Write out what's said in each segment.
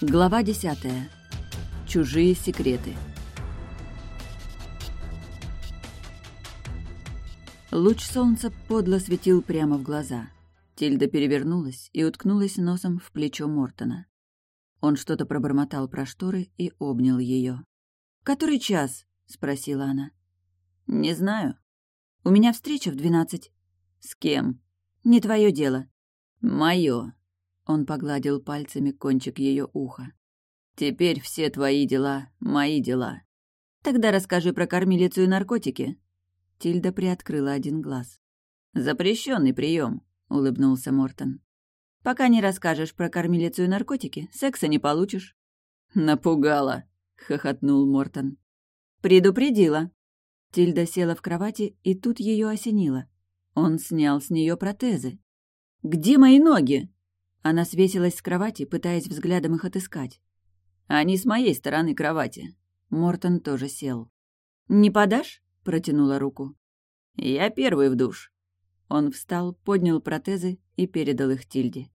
Глава десятая. Чужие секреты. Луч солнца подло светил прямо в глаза. Тильда перевернулась и уткнулась носом в плечо Мортона. Он что-то пробормотал про шторы и обнял ее. «Который час?» — спросила она. «Не знаю. У меня встреча в двенадцать». «С кем?» «Не твое дело». «Мое», он погладил пальцами кончик ее уха. «Теперь все твои дела — мои дела. Тогда расскажи про кормилицу и наркотики». Тильда приоткрыла один глаз. Запрещенный прием, улыбнулся Мортон. «Пока не расскажешь про кормилицу и наркотики, секса не получишь». «Напугала», — хохотнул Мортон. «Предупредила». Тильда села в кровати, и тут ее осенило. Он снял с нее протезы. «Где мои ноги?» Она свесилась с кровати, пытаясь взглядом их отыскать. «Они с моей стороны кровати». Мортон тоже сел. «Не подашь?» — протянула руку. «Я первый в душ». Он встал, поднял протезы и передал их Тильде.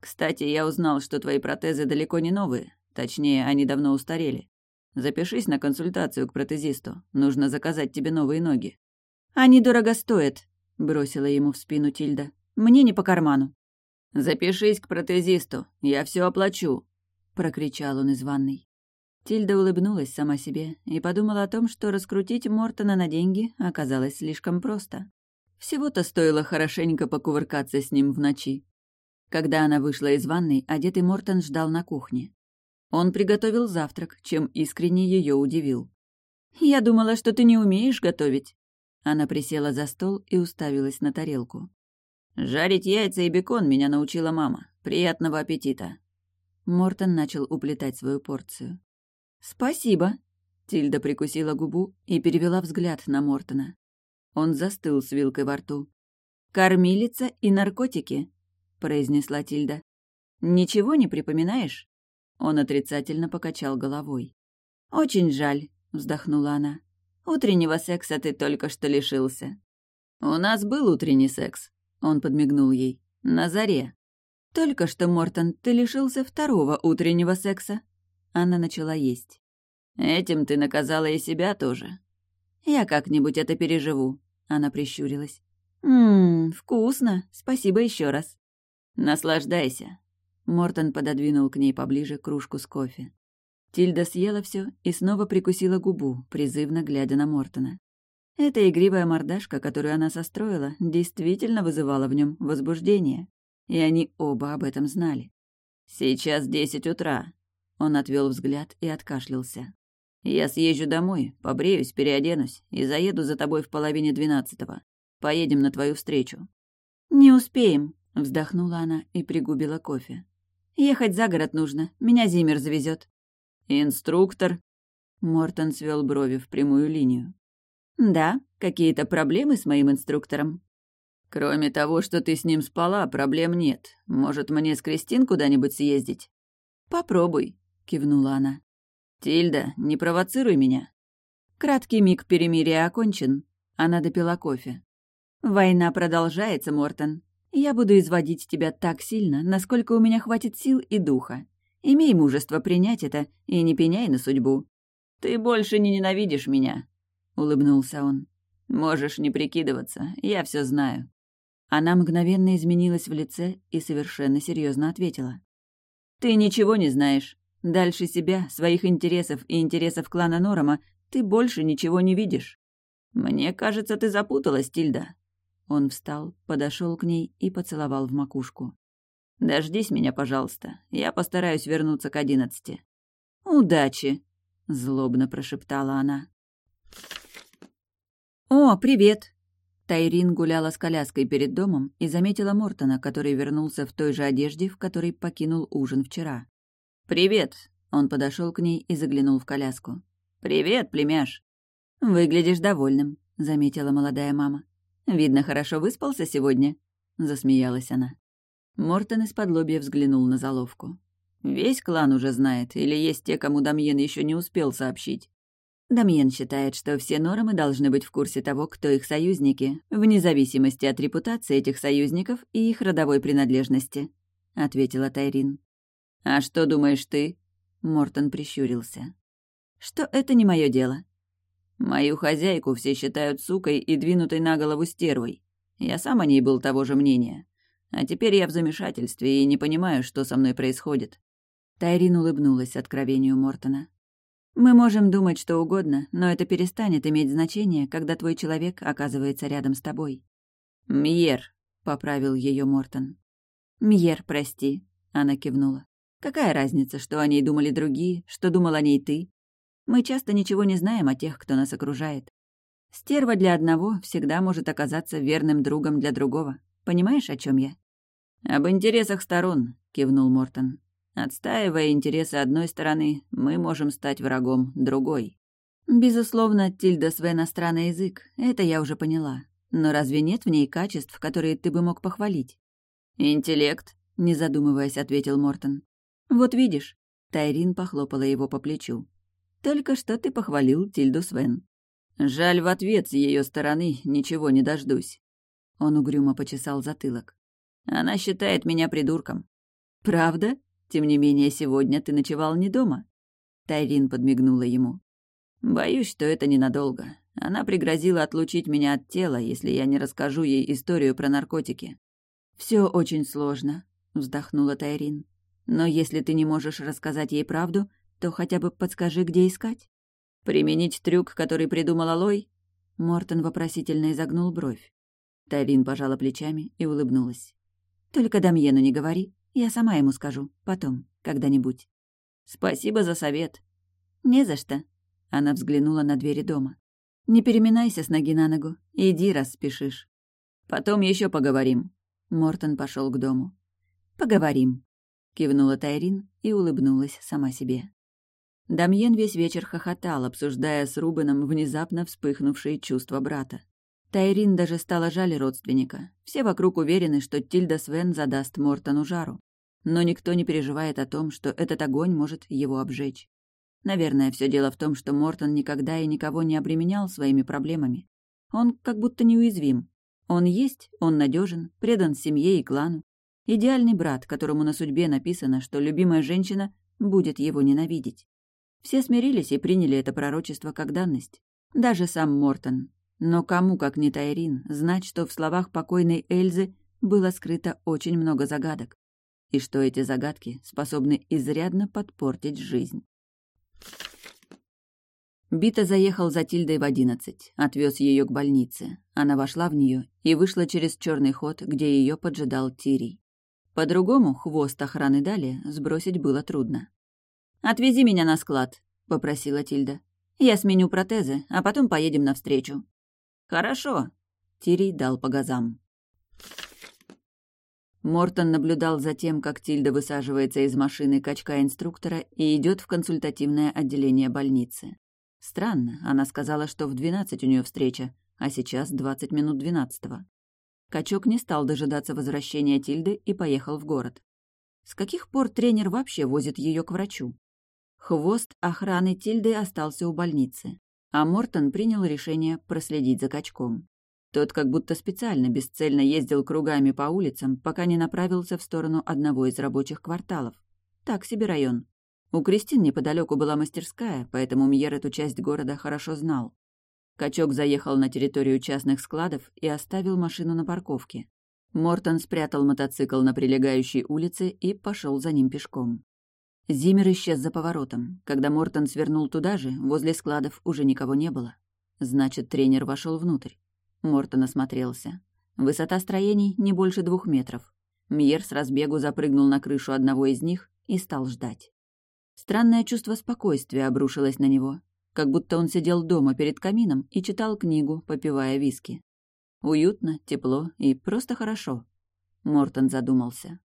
«Кстати, я узнал, что твои протезы далеко не новые. Точнее, они давно устарели. Запишись на консультацию к протезисту. Нужно заказать тебе новые ноги». «Они дорого стоят», — бросила ему в спину Тильда. «Мне не по карману». «Запишись к протезисту, я все оплачу», — прокричал он из ванной. Тильда улыбнулась сама себе и подумала о том, что раскрутить Мортона на деньги оказалось слишком просто. Всего-то стоило хорошенько покувыркаться с ним в ночи. Когда она вышла из ванной, одетый Мортон ждал на кухне. Он приготовил завтрак, чем искренне ее удивил. «Я думала, что ты не умеешь готовить». Она присела за стол и уставилась на тарелку. «Жарить яйца и бекон меня научила мама. Приятного аппетита!» Мортон начал уплетать свою порцию. «Спасибо!» Тильда прикусила губу и перевела взгляд на Мортона. Он застыл с вилкой во рту. «Кормилица и наркотики», — произнесла Тильда. «Ничего не припоминаешь?» Он отрицательно покачал головой. «Очень жаль», — вздохнула она. «Утреннего секса ты только что лишился». «У нас был утренний секс», он подмигнул ей. «На заре». «Только что, Мортон, ты лишился второго утреннего секса». Она начала есть. «Этим ты наказала и себя тоже». «Я как-нибудь это переживу», — она прищурилась. «Ммм, вкусно. Спасибо еще раз». «Наслаждайся». Мортон пододвинул к ней поближе кружку с кофе. Тильда съела все и снова прикусила губу, призывно глядя на Мортона. Эта игривая мордашка, которую она состроила, действительно вызывала в нем возбуждение. И они оба об этом знали. «Сейчас десять утра». Он отвел взгляд и откашлялся. «Я съезжу домой, побреюсь, переоденусь и заеду за тобой в половине двенадцатого. Поедем на твою встречу». «Не успеем», — вздохнула она и пригубила кофе. «Ехать за город нужно, меня Зимер завезет. «Инструктор?» Мортон свел брови в прямую линию. «Да, какие-то проблемы с моим инструктором?» «Кроме того, что ты с ним спала, проблем нет. Может, мне с Кристин куда-нибудь съездить?» «Попробуй», — кивнула она. «Тильда, не провоцируй меня». Краткий миг перемирия окончен. Она допила кофе. «Война продолжается, Мортон. Я буду изводить тебя так сильно, насколько у меня хватит сил и духа. Имей мужество принять это и не пеняй на судьбу. Ты больше не ненавидишь меня, улыбнулся он. «Можешь не прикидываться, я все знаю». Она мгновенно изменилась в лице и совершенно серьезно ответила. «Ты ничего не знаешь. Дальше себя, своих интересов и интересов клана Норома ты больше ничего не видишь. Мне кажется, ты запуталась, Тильда». Он встал, подошел к ней и поцеловал в макушку. «Дождись меня, пожалуйста. Я постараюсь вернуться к одиннадцати». «Удачи!» — злобно прошептала она. «О, привет!» Тайрин гуляла с коляской перед домом и заметила Мортона, который вернулся в той же одежде, в которой покинул ужин вчера. «Привет!» Он подошел к ней и заглянул в коляску. «Привет, племяш!» «Выглядишь довольным», — заметила молодая мама. «Видно, хорошо выспался сегодня», — засмеялась она. Мортон из-под лобья взглянул на заловку. «Весь клан уже знает, или есть те, кому Дамьен еще не успел сообщить?» Дамьен считает, что все нормы должны быть в курсе того, кто их союзники, вне зависимости от репутации этих союзников и их родовой принадлежности», — ответила Тайрин. «А что думаешь ты?» Мортон прищурился. «Что это не мое дело?» «Мою хозяйку все считают сукой и двинутой на голову стервой. Я сам о ней был того же мнения. А теперь я в замешательстве и не понимаю, что со мной происходит». Тайрин улыбнулась откровению Мортона. «Мы можем думать что угодно, но это перестанет иметь значение, когда твой человек оказывается рядом с тобой». «Мьер», — поправил ее Мортон. «Мьер, прости», — она кивнула. «Какая разница, что о ней думали другие, что думал о ней ты? Мы часто ничего не знаем о тех, кто нас окружает. Стерва для одного всегда может оказаться верным другом для другого. Понимаешь, о чем я?» «Об интересах сторон», — кивнул Мортон. Отстаивая интересы одной стороны, мы можем стать врагом другой. Безусловно, Тильда Свен странный язык, это я уже поняла. Но разве нет в ней качеств, которые ты бы мог похвалить? Интеллект, не задумываясь, ответил Мортон. Вот видишь, Тайрин похлопала его по плечу. Только что ты похвалил Тильду Свен. Жаль, в ответ с ее стороны ничего не дождусь. Он угрюмо почесал затылок. Она считает меня придурком. Правда? Тем не менее, сегодня ты ночевал не дома». Тайрин подмигнула ему. «Боюсь, что это ненадолго. Она пригрозила отлучить меня от тела, если я не расскажу ей историю про наркотики». «Все очень сложно», — вздохнула Тайрин. «Но если ты не можешь рассказать ей правду, то хотя бы подскажи, где искать». «Применить трюк, который придумал Алой?» Мортон вопросительно изогнул бровь. Тайрин пожала плечами и улыбнулась. «Только Дамьену не говори. Я сама ему скажу. Потом. Когда-нибудь. Спасибо за совет. Не за что. Она взглянула на двери дома. Не переминайся с ноги на ногу. Иди, раз спешишь. Потом еще поговорим. Мортон пошел к дому. Поговорим. Кивнула Тайрин и улыбнулась сама себе. Дамьен весь вечер хохотал, обсуждая с Рубеном внезапно вспыхнувшие чувства брата. Тайрин даже стала жаль родственника. Все вокруг уверены, что Тильда Свен задаст Мортону жару но никто не переживает о том, что этот огонь может его обжечь. Наверное, все дело в том, что Мортон никогда и никого не обременял своими проблемами. Он как будто неуязвим. Он есть, он надежен, предан семье и клану. Идеальный брат, которому на судьбе написано, что любимая женщина будет его ненавидеть. Все смирились и приняли это пророчество как данность. Даже сам Мортон. Но кому, как не Тайрин, знать, что в словах покойной Эльзы было скрыто очень много загадок и что эти загадки способны изрядно подпортить жизнь. Бита заехал за Тильдой в одиннадцать, отвез ее к больнице. Она вошла в нее и вышла через черный ход, где ее поджидал Тирий. По-другому хвост охраны Дали сбросить было трудно. «Отвези меня на склад», — попросила Тильда. «Я сменю протезы, а потом поедем навстречу». «Хорошо», — Тирий дал по газам. Мортон наблюдал за тем, как Тильда высаживается из машины качка инструктора и идет в консультативное отделение больницы. Странно, она сказала, что в двенадцать у нее встреча, а сейчас двадцать минут двенадцатого. Качок не стал дожидаться возвращения Тильды и поехал в город. С каких пор тренер вообще возит ее к врачу? Хвост охраны Тильды остался у больницы, а Мортон принял решение проследить за качком. Тот как будто специально бесцельно ездил кругами по улицам, пока не направился в сторону одного из рабочих кварталов. Так себе район. У Кристин неподалеку была мастерская, поэтому Мьер эту часть города хорошо знал. Качок заехал на территорию частных складов и оставил машину на парковке. Мортон спрятал мотоцикл на прилегающей улице и пошел за ним пешком. Зимер исчез за поворотом. Когда Мортон свернул туда же, возле складов уже никого не было. Значит, тренер вошел внутрь. Мортон осмотрелся. Высота строений не больше двух метров. Мьер с разбегу запрыгнул на крышу одного из них и стал ждать. Странное чувство спокойствия обрушилось на него, как будто он сидел дома перед камином и читал книгу, попивая виски. Уютно, тепло и просто хорошо. Мортон задумался.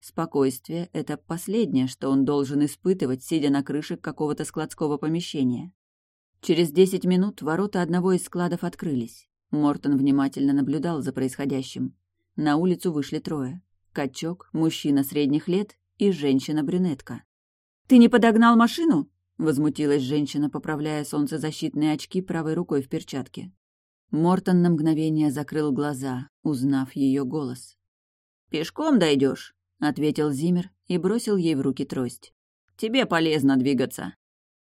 Спокойствие — это последнее, что он должен испытывать, сидя на крыше какого-то складского помещения. Через десять минут ворота одного из складов открылись. Мортон внимательно наблюдал за происходящим. На улицу вышли трое. Качок, мужчина средних лет и женщина-брюнетка. «Ты не подогнал машину?» — возмутилась женщина, поправляя солнцезащитные очки правой рукой в перчатке. Мортон на мгновение закрыл глаза, узнав ее голос. «Пешком дойдешь? Ответил Зимер и бросил ей в руки трость. «Тебе полезно двигаться».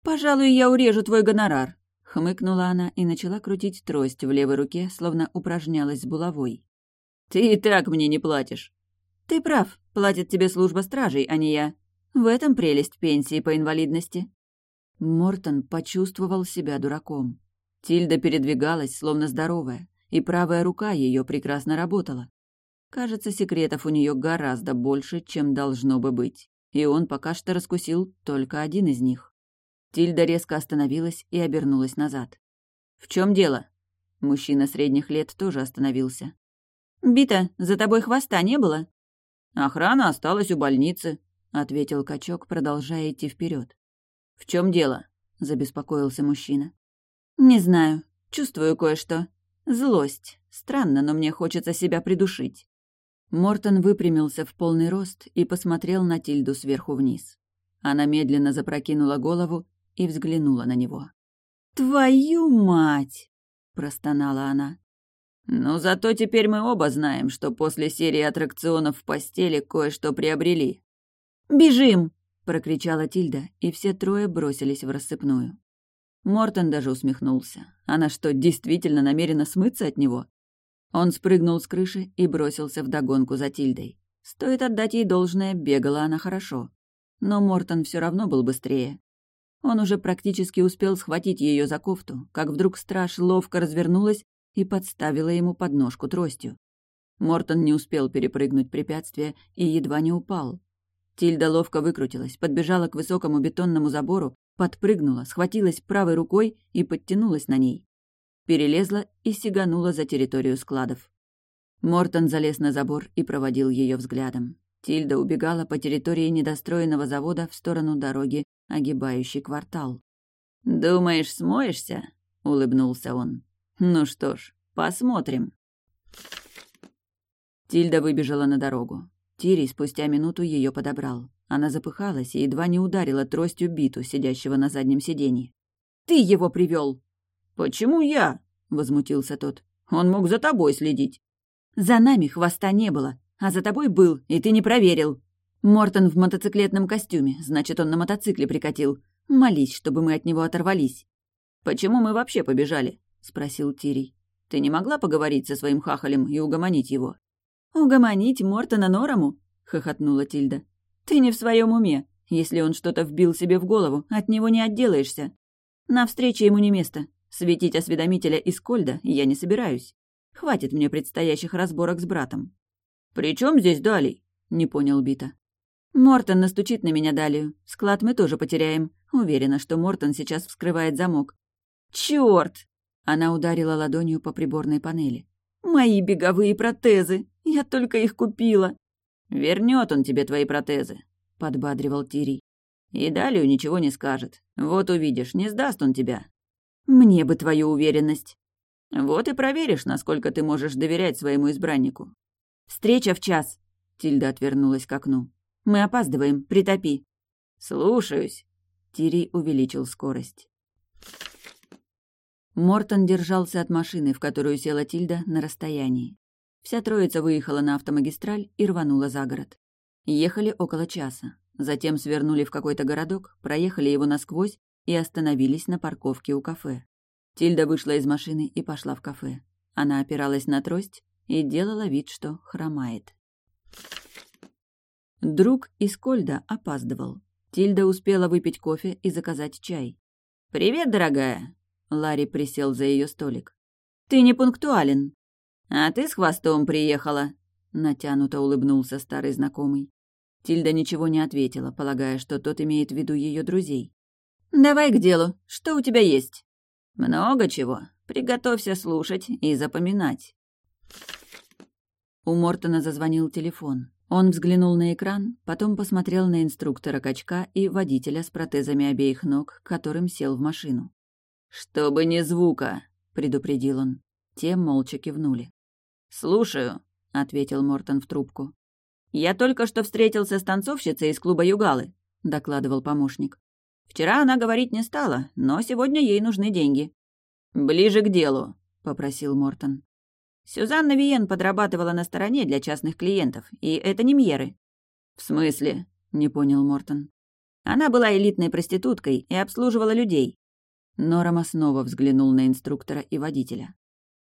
«Пожалуй, я урежу твой гонорар», — хмыкнула она и начала крутить трость в левой руке, словно упражнялась с булавой. «Ты и так мне не платишь». «Ты прав, платит тебе служба стражей, а не я. В этом прелесть пенсии по инвалидности». Мортон почувствовал себя дураком. Тильда передвигалась, словно здоровая, и правая рука ее прекрасно работала. Кажется, секретов у нее гораздо больше, чем должно бы быть, и он пока что раскусил только один из них. Тильда резко остановилась и обернулась назад. «В чем дело?» Мужчина средних лет тоже остановился. «Бита, за тобой хвоста не было?» «Охрана осталась у больницы», — ответил качок, продолжая идти вперед. «В чем дело?» — забеспокоился мужчина. «Не знаю. Чувствую кое-что. Злость. Странно, но мне хочется себя придушить». Мортон выпрямился в полный рост и посмотрел на Тильду сверху вниз. Она медленно запрокинула голову и взглянула на него. «Твою мать!» — простонала она. «Ну, зато теперь мы оба знаем, что после серии аттракционов в постели кое-что приобрели». «Бежим!» — прокричала Тильда, и все трое бросились в рассыпную. Мортон даже усмехнулся. Она что, действительно намерена смыться от него? Он спрыгнул с крыши и бросился в догонку за Тильдой. Стоит отдать ей должное, бегала она хорошо. Но Мортон все равно был быстрее. Он уже практически успел схватить ее за кофту, как вдруг страж ловко развернулась и подставила ему подножку тростью. Мортон не успел перепрыгнуть препятствие и едва не упал. Тильда ловко выкрутилась, подбежала к высокому бетонному забору, подпрыгнула, схватилась правой рукой и подтянулась на ней перелезла и сиганула за территорию складов. Мортон залез на забор и проводил ее взглядом. Тильда убегала по территории недостроенного завода в сторону дороги, огибающей квартал. «Думаешь, смоешься?» — улыбнулся он. «Ну что ж, посмотрим». Тильда выбежала на дорогу. Тири спустя минуту ее подобрал. Она запыхалась и едва не ударила тростью биту, сидящего на заднем сиденье. «Ты его привел! «Почему я?» — возмутился тот. «Он мог за тобой следить». «За нами хвоста не было, а за тобой был, и ты не проверил». Мортон в мотоциклетном костюме, значит, он на мотоцикле прикатил. Молись, чтобы мы от него оторвались. «Почему мы вообще побежали?» — спросил Тирий. «Ты не могла поговорить со своим хахалем и угомонить его?» «Угомонить Мортона Норому?» — хохотнула Тильда. «Ты не в своем уме. Если он что-то вбил себе в голову, от него не отделаешься. На встрече ему не место. Светить осведомителя из Кольда я не собираюсь. Хватит мне предстоящих разборок с братом. «При чем здесь Далей?» — не понял Бита. «Мортон настучит на меня Далию. Склад мы тоже потеряем. Уверена, что Мортон сейчас вскрывает замок». «Чёрт!» — она ударила ладонью по приборной панели. «Мои беговые протезы! Я только их купила!» «Вернет он тебе твои протезы», — подбадривал Тирий. «И Далию ничего не скажет. Вот увидишь, не сдаст он тебя. Мне бы твою уверенность. Вот и проверишь, насколько ты можешь доверять своему избраннику. Встреча в час. Тильда отвернулась к окну. Мы опаздываем, притопи. Слушаюсь. Тири увеличил скорость. Мортон держался от машины, в которую села Тильда, на расстоянии. Вся троица выехала на автомагистраль и рванула за город. Ехали около часа. Затем свернули в какой-то городок, проехали его насквозь и остановились на парковке у кафе. Тильда вышла из машины и пошла в кафе. Она опиралась на трость и делала вид, что хромает. Друг из Кольда опаздывал. Тильда успела выпить кофе и заказать чай. «Привет, дорогая!» Ларри присел за ее столик. «Ты не пунктуален». «А ты с хвостом приехала», — натянуто улыбнулся старый знакомый. Тильда ничего не ответила, полагая, что тот имеет в виду ее друзей. «Давай к делу. Что у тебя есть?» «Много чего. Приготовься слушать и запоминать». У Мортона зазвонил телефон. Он взглянул на экран, потом посмотрел на инструктора качка и водителя с протезами обеих ног, которым сел в машину. «Чтобы не звука», — предупредил он. Те молча кивнули. «Слушаю», — ответил Мортон в трубку. «Я только что встретился с танцовщицей из клуба «Югалы», — докладывал помощник. Вчера она говорить не стала, но сегодня ей нужны деньги. «Ближе к делу», — попросил Мортон. Сюзанна Виен подрабатывала на стороне для частных клиентов, и это не Мьеры. «В смысле?» — не понял Мортон. «Она была элитной проституткой и обслуживала людей». Норама снова взглянул на инструктора и водителя.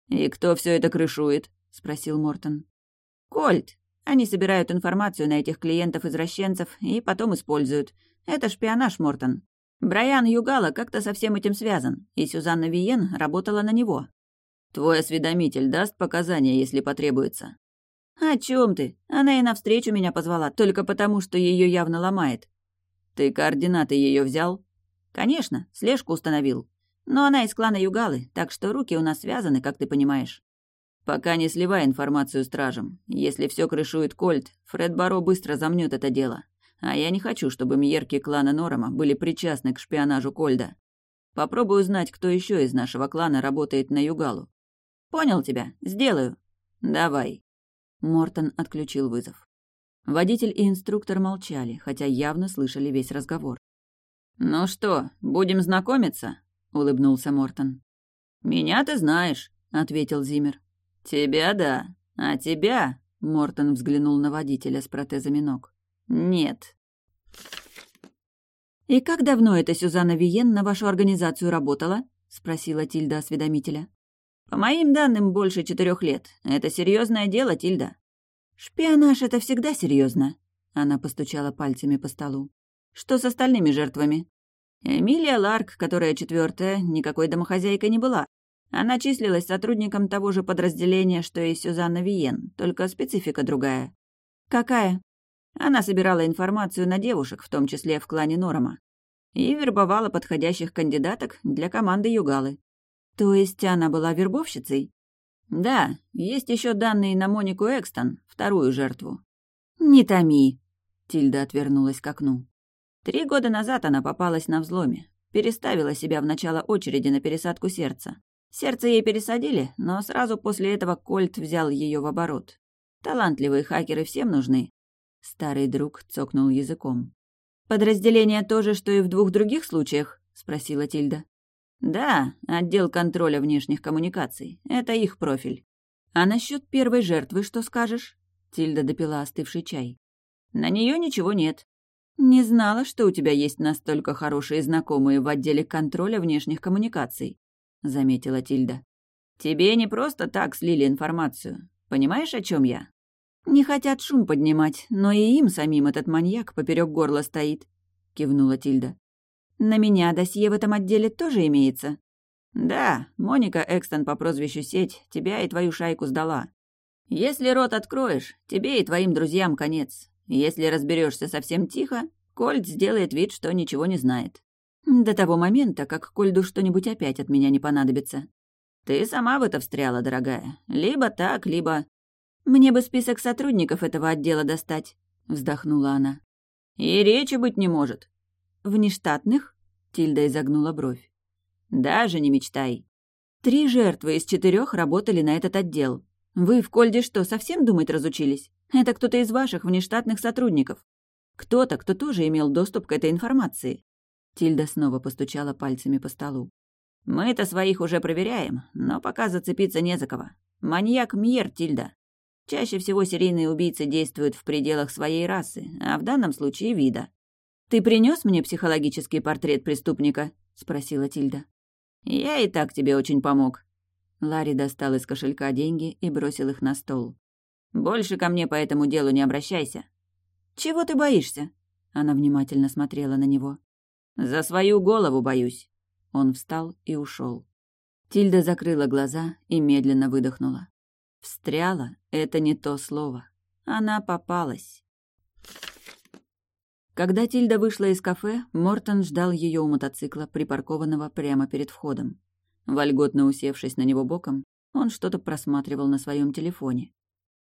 «И кто все это крышует?» — спросил Мортон. «Кольт. Они собирают информацию на этих клиентов-извращенцев и потом используют. Это шпионаж, Мортон. Брайан Югала как-то со всем этим связан, и Сюзанна Виен работала на него. Твой осведомитель даст показания, если потребуется. О чем ты? Она и навстречу меня позвала, только потому, что ее явно ломает. Ты координаты ее взял? Конечно, слежку установил. Но она из клана Югалы, так что руки у нас связаны, как ты понимаешь. Пока не сливай информацию стражам. Если все крышует Кольт, Фред Баро быстро замнет это дело. А я не хочу, чтобы Мьерки клана Норома были причастны к шпионажу Кольда. Попробую узнать, кто еще из нашего клана работает на Югалу. Понял тебя. Сделаю. Давай. Мортон отключил вызов. Водитель и инструктор молчали, хотя явно слышали весь разговор. «Ну что, будем знакомиться?» — улыбнулся Мортон. «Меня ты знаешь», — ответил Зимер. «Тебя да, а тебя...» — Мортон взглянул на водителя с протезами ног. «Нет». «И как давно эта Сюзанна Виен на вашу организацию работала?» — спросила Тильда осведомителя. «По моим данным, больше четырех лет. Это серьезное дело, Тильда». «Шпионаж — это всегда серьезно. Она постучала пальцами по столу. «Что с остальными жертвами?» Эмилия Ларк, которая четвертая, никакой домохозяйкой не была. Она числилась сотрудником того же подразделения, что и Сюзанна Виен, только специфика другая. «Какая?» Она собирала информацию на девушек, в том числе в клане Норома, и вербовала подходящих кандидаток для команды Югалы. То есть она была вербовщицей? Да, есть еще данные на Монику Экстон, вторую жертву. «Не томи!» Тильда отвернулась к окну. Три года назад она попалась на взломе. Переставила себя в начало очереди на пересадку сердца. Сердце ей пересадили, но сразу после этого Кольт взял ее в оборот. Талантливые хакеры всем нужны, Старый друг цокнул языком. «Подразделение то же, что и в двух других случаях?» — спросила Тильда. «Да, отдел контроля внешних коммуникаций. Это их профиль». «А насчет первой жертвы что скажешь?» Тильда допила остывший чай. «На нее ничего нет». «Не знала, что у тебя есть настолько хорошие знакомые в отделе контроля внешних коммуникаций», — заметила Тильда. «Тебе не просто так слили информацию. Понимаешь, о чем я?» «Не хотят шум поднимать, но и им самим этот маньяк поперек горла стоит», — кивнула Тильда. «На меня досье в этом отделе тоже имеется?» «Да, Моника Экстон по прозвищу Сеть тебя и твою шайку сдала. Если рот откроешь, тебе и твоим друзьям конец. Если разберешься совсем тихо, Кольт сделает вид, что ничего не знает. До того момента, как Кольду что-нибудь опять от меня не понадобится. Ты сама в это встряла, дорогая. Либо так, либо... «Мне бы список сотрудников этого отдела достать», — вздохнула она. «И речи быть не может». «Внештатных?» — Тильда изогнула бровь. «Даже не мечтай». «Три жертвы из четырех работали на этот отдел. Вы в Кольде что, совсем думать разучились? Это кто-то из ваших внештатных сотрудников. Кто-то, кто тоже имел доступ к этой информации». Тильда снова постучала пальцами по столу. «Мы-то своих уже проверяем, но пока зацепиться не за кого. Маньяк Мьер, Тильда. Чаще всего серийные убийцы действуют в пределах своей расы, а в данном случае вида. «Ты принес мне психологический портрет преступника?» — спросила Тильда. «Я и так тебе очень помог». Ларри достал из кошелька деньги и бросил их на стол. «Больше ко мне по этому делу не обращайся». «Чего ты боишься?» Она внимательно смотрела на него. «За свою голову боюсь». Он встал и ушел. Тильда закрыла глаза и медленно выдохнула. Встряла — это не то слово. Она попалась. Когда Тильда вышла из кафе, Мортон ждал ее у мотоцикла, припаркованного прямо перед входом. Вольготно усевшись на него боком, он что-то просматривал на своем телефоне.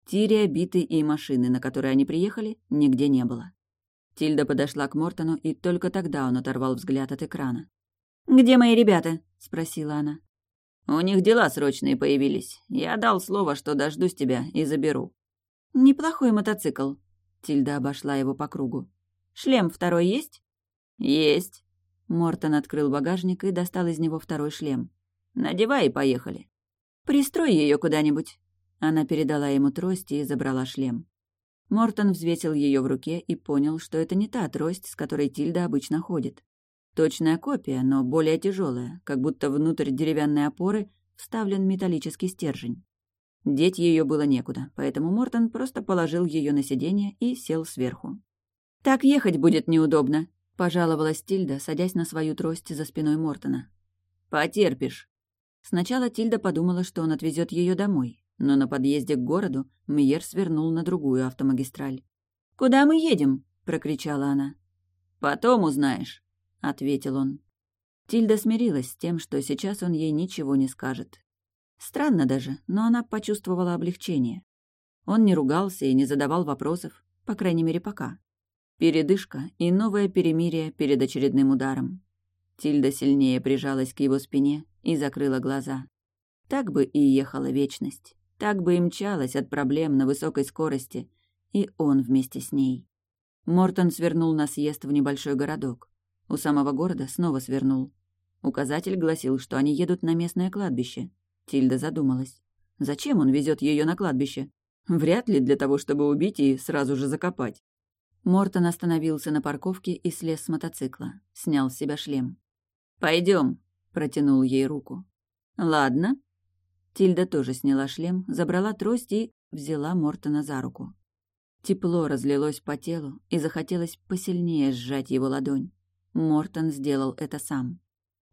Тирия, биты и машины, на которые они приехали, нигде не было. Тильда подошла к Мортону, и только тогда он оторвал взгляд от экрана. «Где мои ребята?» — спросила она. У них дела срочные появились. Я дал слово, что дождусь тебя и заберу». «Неплохой мотоцикл». Тильда обошла его по кругу. «Шлем второй есть?» «Есть». Мортон открыл багажник и достал из него второй шлем. «Надевай и поехали». «Пристрой ее куда-нибудь». Она передала ему трость и забрала шлем. Мортон взвесил ее в руке и понял, что это не та трость, с которой Тильда обычно ходит. Точная копия, но более тяжелая, как будто внутрь деревянной опоры вставлен металлический стержень. Деть ее было некуда, поэтому Мортон просто положил ее на сиденье и сел сверху. «Так ехать будет неудобно», — пожаловалась Тильда, садясь на свою трость за спиной Мортона. «Потерпишь». Сначала Тильда подумала, что он отвезет ее домой, но на подъезде к городу Мьер свернул на другую автомагистраль. «Куда мы едем?» — прокричала она. «Потом узнаешь», — ответил он. Тильда смирилась с тем, что сейчас он ей ничего не скажет. Странно даже, но она почувствовала облегчение. Он не ругался и не задавал вопросов, по крайней мере, пока. Передышка и новое перемирие перед очередным ударом. Тильда сильнее прижалась к его спине и закрыла глаза. Так бы и ехала вечность. Так бы и мчалась от проблем на высокой скорости, и он вместе с ней. Мортон свернул на съезд в небольшой городок. У самого города снова свернул. Указатель гласил, что они едут на местное кладбище. Тильда задумалась. Зачем он везет ее на кладбище? Вряд ли для того, чтобы убить и сразу же закопать. Мортон остановился на парковке и слез с мотоцикла. Снял с себя шлем. Пойдем, протянул ей руку. «Ладно», Тильда тоже сняла шлем, забрала трость и взяла Мортона за руку. Тепло разлилось по телу, и захотелось посильнее сжать его ладонь. Мортон сделал это сам.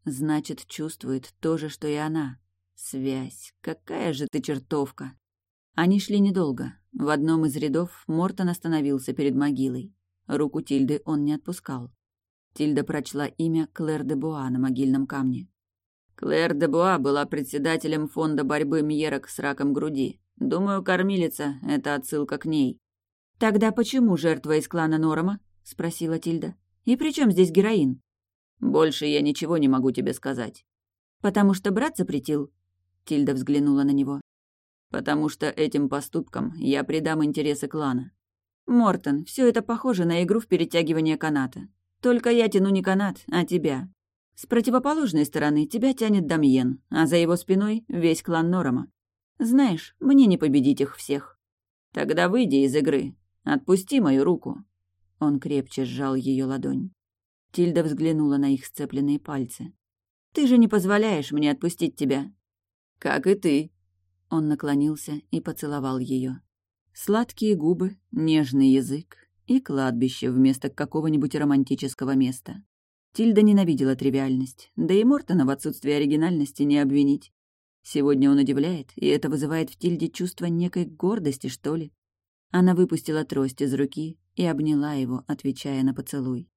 Значит, чувствует то же, что и она. Связь. Какая же ты чертовка! Они шли недолго. В одном из рядов Мортон остановился перед могилой. Руку Тильды он не отпускал. Тильда прочла имя Клэр де Буа на могильном камне. Клэр де Буа была председателем фонда борьбы Мьерок с раком груди. Думаю, кормилица — это отсылка к ней. «Тогда почему жертва из клана Норома?» — спросила Тильда. «И при чем здесь героин?» «Больше я ничего не могу тебе сказать». «Потому что брат запретил?» Тильда взглянула на него. «Потому что этим поступком я предам интересы клана». «Мортон, все это похоже на игру в перетягивание каната. Только я тяну не канат, а тебя. С противоположной стороны тебя тянет Дамьен, а за его спиной весь клан Норома. Знаешь, мне не победить их всех. Тогда выйди из игры. Отпусти мою руку. Он крепче сжал ее ладонь. Тильда взглянула на их сцепленные пальцы. «Ты же не позволяешь мне отпустить тебя». «Как и ты». Он наклонился и поцеловал ее. Сладкие губы, нежный язык и кладбище вместо какого-нибудь романтического места. Тильда ненавидела тривиальность, да и Мортона в отсутствии оригинальности не обвинить. Сегодня он удивляет, и это вызывает в Тильде чувство некой гордости, что ли. Она выпустила трость из руки и обняла его, отвечая на поцелуй.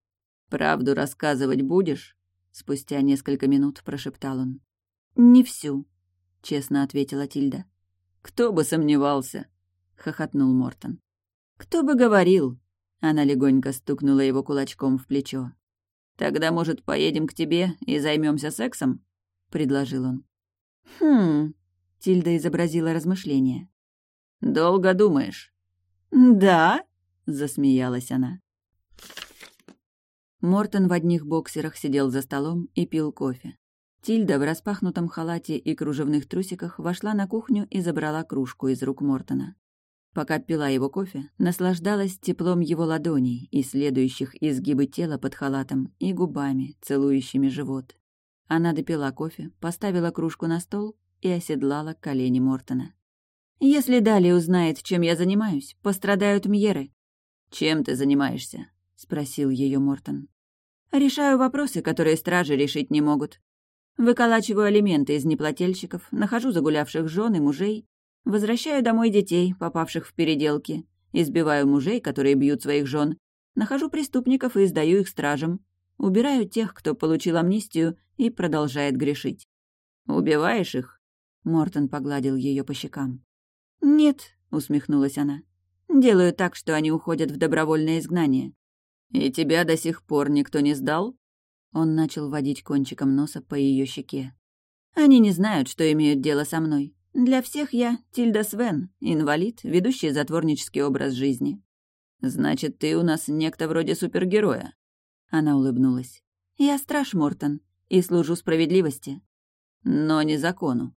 «Правду рассказывать будешь?» Спустя несколько минут прошептал он. «Не всю», — честно ответила Тильда. «Кто бы сомневался?» — хохотнул Мортон. «Кто бы говорил?» Она легонько стукнула его кулачком в плечо. «Тогда, может, поедем к тебе и займемся сексом?» — предложил он. «Хм...» — Тильда изобразила размышление. «Долго думаешь?» «Да?» — засмеялась она. Мортон в одних боксерах сидел за столом и пил кофе. Тильда в распахнутом халате и кружевных трусиках вошла на кухню и забрала кружку из рук Мортона. Пока пила его кофе, наслаждалась теплом его ладоней, и следующих изгибы тела под халатом, и губами, целующими живот. Она допила кофе, поставила кружку на стол и оседлала колени Мортона. «Если далее узнает, чем я занимаюсь, пострадают Мьеры». «Чем ты занимаешься?» — спросил ее Мортон. «Решаю вопросы, которые стражи решить не могут. Выколачиваю алименты из неплательщиков, нахожу загулявших жен и мужей, Возвращаю домой детей, попавших в переделки, избиваю мужей, которые бьют своих жен, нахожу преступников и сдаю их стражам, убираю тех, кто получил амнистию и продолжает грешить. «Убиваешь их?» Мортон погладил ее по щекам. «Нет», — усмехнулась она. «Делаю так, что они уходят в добровольное изгнание». «И тебя до сих пор никто не сдал?» Он начал водить кончиком носа по ее щеке. «Они не знают, что имеют дело со мной. Для всех я Тильда Свен, инвалид, ведущий затворнический образ жизни. Значит, ты у нас некто вроде супергероя. Она улыбнулась. Я страж Мортон и служу справедливости. Но не закону.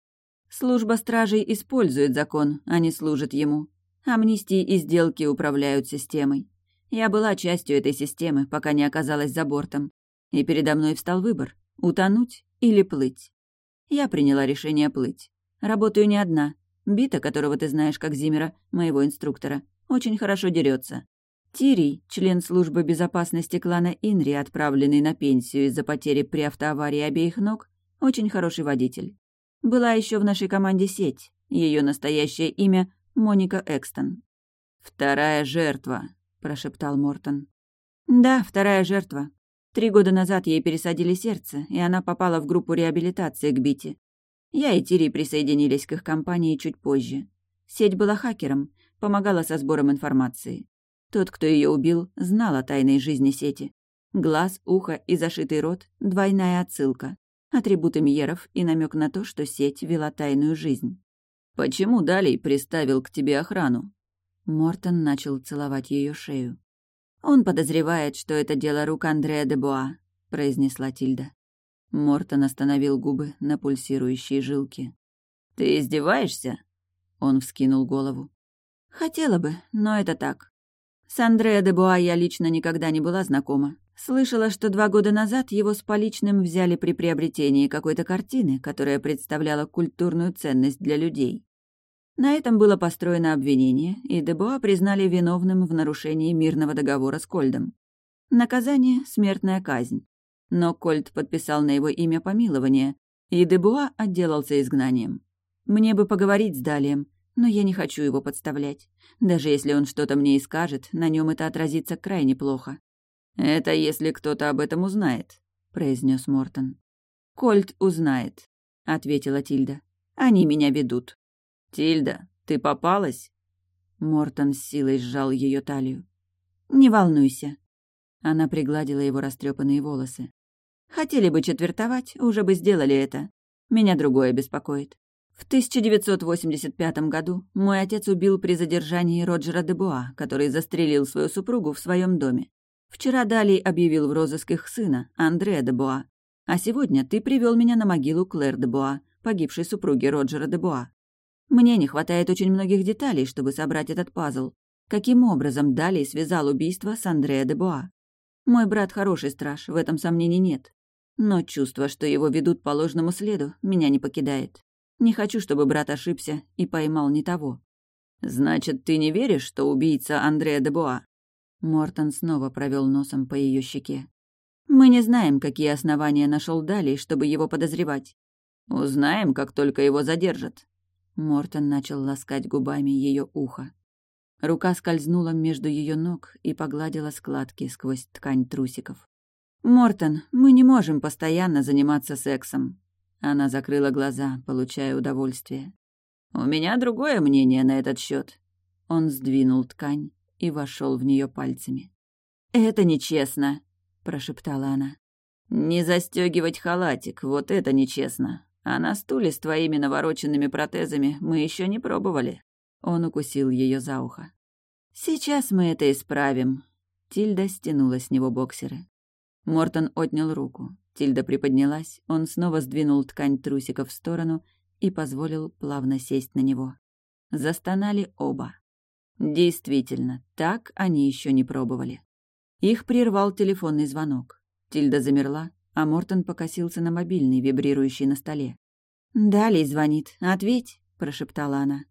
Служба стражей использует закон, а не служит ему. Амнистии и сделки управляют системой. Я была частью этой системы, пока не оказалась за бортом. И передо мной встал выбор — утонуть или плыть. Я приняла решение плыть. Работаю не одна. Бита, которого ты знаешь как Зимера, моего инструктора, очень хорошо дерется. Тирий, член службы безопасности клана Инри, отправленный на пенсию из-за потери при автоаварии обеих ног, очень хороший водитель. Была еще в нашей команде сеть. Ее настоящее имя — Моника Экстон. «Вторая жертва», — прошептал Мортон. «Да, вторая жертва. Три года назад ей пересадили сердце, и она попала в группу реабилитации к Бите. Я и Тири присоединились к их компании чуть позже. Сеть была хакером, помогала со сбором информации. Тот, кто ее убил, знал о тайной жизни сети. Глаз, ухо и зашитый рот — двойная отсылка. Атрибуты Мьеров и намек на то, что сеть вела тайную жизнь. «Почему Далей приставил к тебе охрану?» Мортон начал целовать ее шею. «Он подозревает, что это дело рук Андреа де Буа», — произнесла Тильда. Мортон остановил губы на пульсирующей жилке. «Ты издеваешься?» Он вскинул голову. «Хотела бы, но это так. С Андреа де Буа я лично никогда не была знакома. Слышала, что два года назад его с поличным взяли при приобретении какой-то картины, которая представляла культурную ценность для людей. На этом было построено обвинение, и Дебуа признали виновным в нарушении мирного договора с Кольдом. Наказание — смертная казнь. Но Кольд подписал на его имя помилование, и Дебуа отделался изгнанием. Мне бы поговорить с Далием, но я не хочу его подставлять. Даже если он что-то мне и скажет, на нем это отразится крайне плохо. «Это если кто-то об этом узнает», — произнес Мортон. «Кольт узнает», — ответила Тильда. «Они меня ведут». «Тильда, ты попалась?» Мортон с силой сжал ее талию. «Не волнуйся». Она пригладила его растрепанные волосы. «Хотели бы четвертовать, уже бы сделали это. Меня другое беспокоит. В 1985 году мой отец убил при задержании Роджера де Буа, который застрелил свою супругу в своем доме. Вчера Далий объявил в розыск их сына, Андреа де Буа. А сегодня ты привел меня на могилу Клэр де Буа, погибшей супруги Роджера де Буа. Мне не хватает очень многих деталей, чтобы собрать этот пазл. Каким образом Далий связал убийство с Андреа де Буа? Мой брат хороший страж, в этом сомнений нет. Но чувство, что его ведут по ложному следу, меня не покидает. Не хочу, чтобы брат ошибся и поймал не того. «Значит, ты не веришь, что убийца Андреа де Буа?» Мортон снова провел носом по ее щеке. «Мы не знаем, какие основания нашел Далей, чтобы его подозревать. Узнаем, как только его задержат». Мортон начал ласкать губами ее ухо. Рука скользнула между ее ног и погладила складки сквозь ткань трусиков. «Мортон, мы не можем постоянно заниматься сексом. Она закрыла глаза, получая удовольствие. «У меня другое мнение на этот счет. Он сдвинул ткань и вошел в нее пальцами. «Это нечестно», — прошептала она. «Не застегивать халатик, вот это нечестно. А на стуле с твоими навороченными протезами мы еще не пробовали». Он укусил ее за ухо. «Сейчас мы это исправим». Тильда стянула с него боксеры. Мортон отнял руку. Тильда приподнялась, он снова сдвинул ткань трусиков в сторону и позволил плавно сесть на него. Застонали оба. Действительно, так они еще не пробовали. Их прервал телефонный звонок. Тильда замерла, а Мортон покосился на мобильный, вибрирующий на столе. «Далей звонит. Ответь», — прошептала она.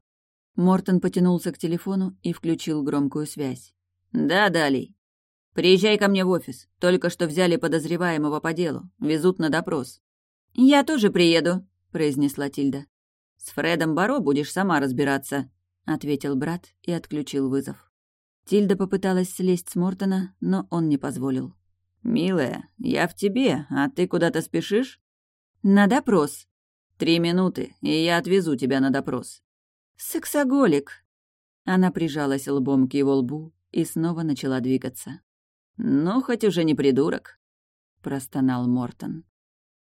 Мортон потянулся к телефону и включил громкую связь. «Да, Далей. Приезжай ко мне в офис. Только что взяли подозреваемого по делу. Везут на допрос». «Я тоже приеду», — произнесла Тильда. «С Фредом Баро будешь сама разбираться», — ответил брат и отключил вызов. Тильда попыталась слезть с Мортона, но он не позволил. «Милая, я в тебе, а ты куда-то спешишь?» «На допрос». «Три минуты, и я отвезу тебя на допрос». «Сексоголик». Она прижалась лбом к его лбу и снова начала двигаться. «Ну, хоть уже не придурок», — простонал Мортон.